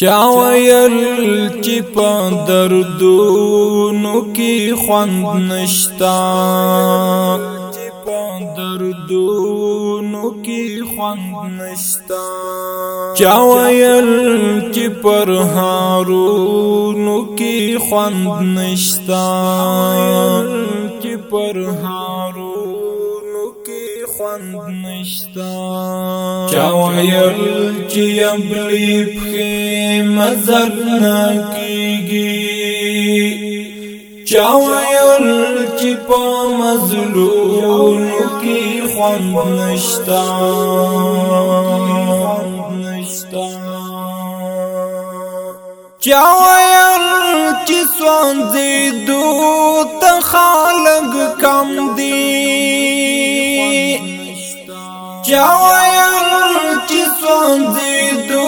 چاویل چی پا دردونو کی خوند نشتا؟ چی پا دردونو کی خوند نشتا؟ چاویل چی پر ہارونو کی خوند نشتا؟ چی پر ہارونو نشتا چاویل چی ابلی پخیر مزر نکیگی چاویل چی پا مظلوم کی خوند نشتا چاویل چی سوانزی دو تخالگ کم دی چاویل چی سوانزی دو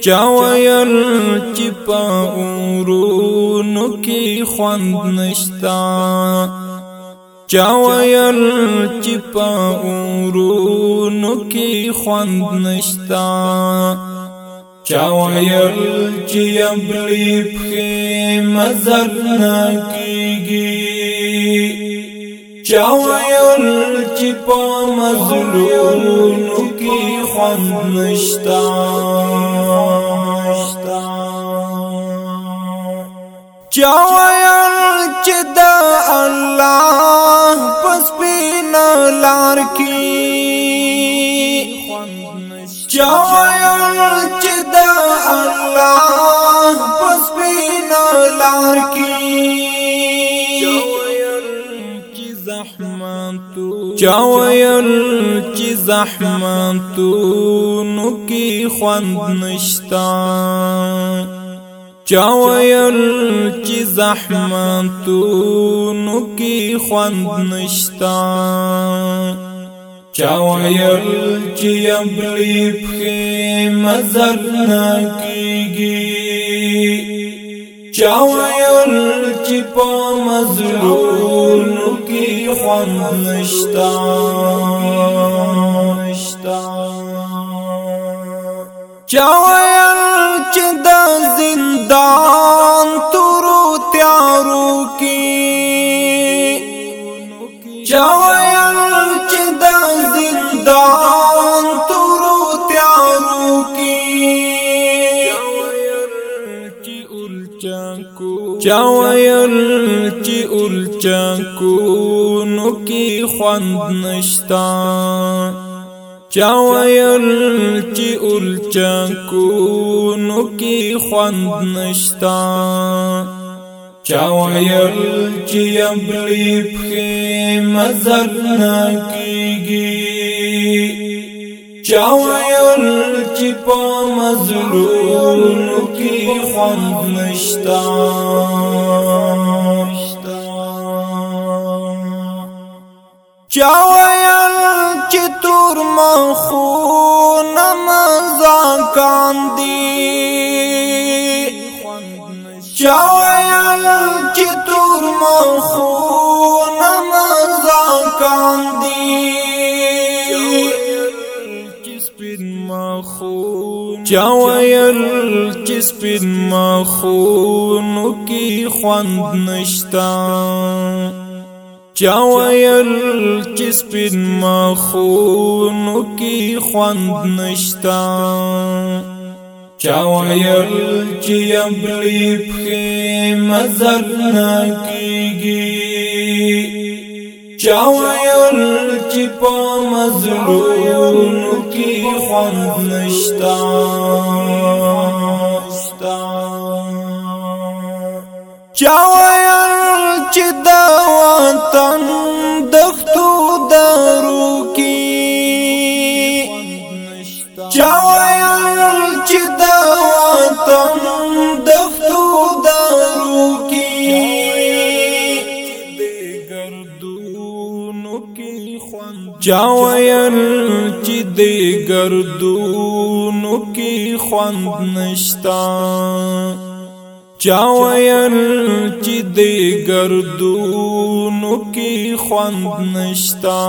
چاویل چی پا اورونو کی خوند نشتا. چاویل چی پا اورونو کی خوند نشتا. چاویل چی ابلی پخی مزر نکیگی چاویل چی پا مظلوم کی خوند نشتا چاویل چی دا اللہ پس پینا لار کی چاویل چی زحمتو، نو خوند نشتا. چاویل چی زحمتو، نو خوند نشتا. چاویل چی ابلی پخی مزر نکیگی چاویل چپا مظلوم کی خوند نشتا چاویل چاویل چی الچا کو کی خوند نشتا. چاویل چی الچا کو کی خوند نشتا. چاویل چی ابلی پخی مزر نکیگی چاویل چی پا مظلوم کی خوند نشتا چاویل چی تور مخون مزا کاندی؟ چاویل چی تور مخون چاویل چس پن مخون کی خوند نشتا چاویل چس پن مخون کی خوند نشتا چاویل چی جی ابلی پخی مزر نکیگی چاویل چی پا مظلوم کی خوند نشتا چاویل چاویل چی دے گردونو کی خوند نشتا. چاویل چی دے گردونو کی خوند نشتا.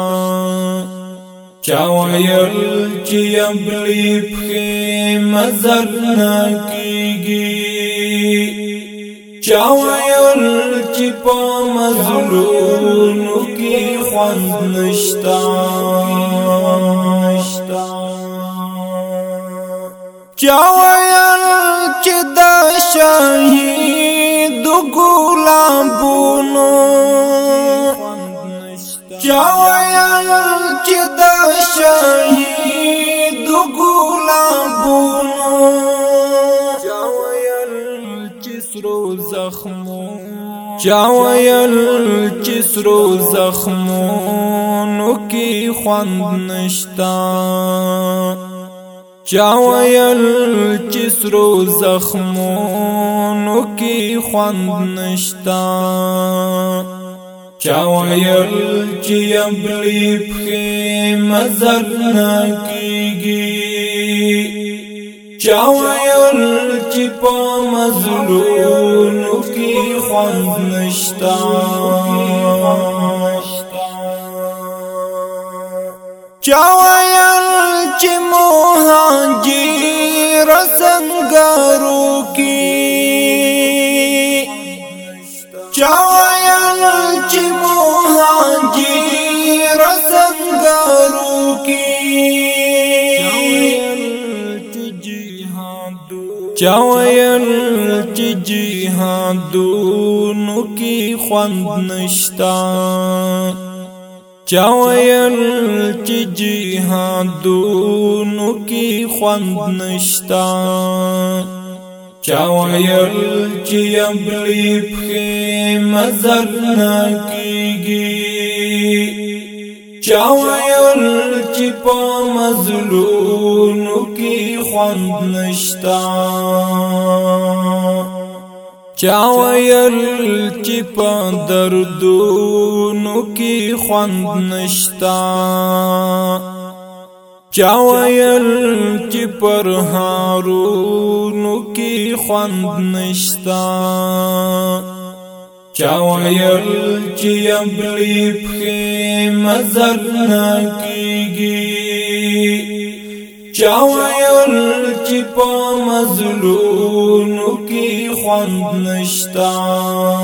چاویل چی ابلی پخی مزر نکیگی چاویل چی پا مزلونو کی خوند نشتا چاویل چی دا شاہی دو گلابونو چاویل چی دا شاہی دو گلابونو چاویل چی سرو زخمو چاویل چی سرو زخمونو کی خوند نشتا. چاویل چسرو زخمونو کی خوند نشتا. چاویل چی ابلی پخی مزر نکیگی. چاویل چی پا مزلونو کی خوند نشتا چاویل چی مہاجیر جی رسنگا چاویل چی جہادونو کی خوند نشتا چاویل چی جہادونو کی خوند نشتا چاویل چی ابلی پخی مزر نکیگی چاویل چی پا مزلونو کی خوند نشتا چاویل چی پا دردونو کی خوند نشتا چاویل چی پر هارونو کی خوند نشتا چاویل چی ابلی پخی مزر نکیگی چاویل چی پا مزلونو کی خوند نشتان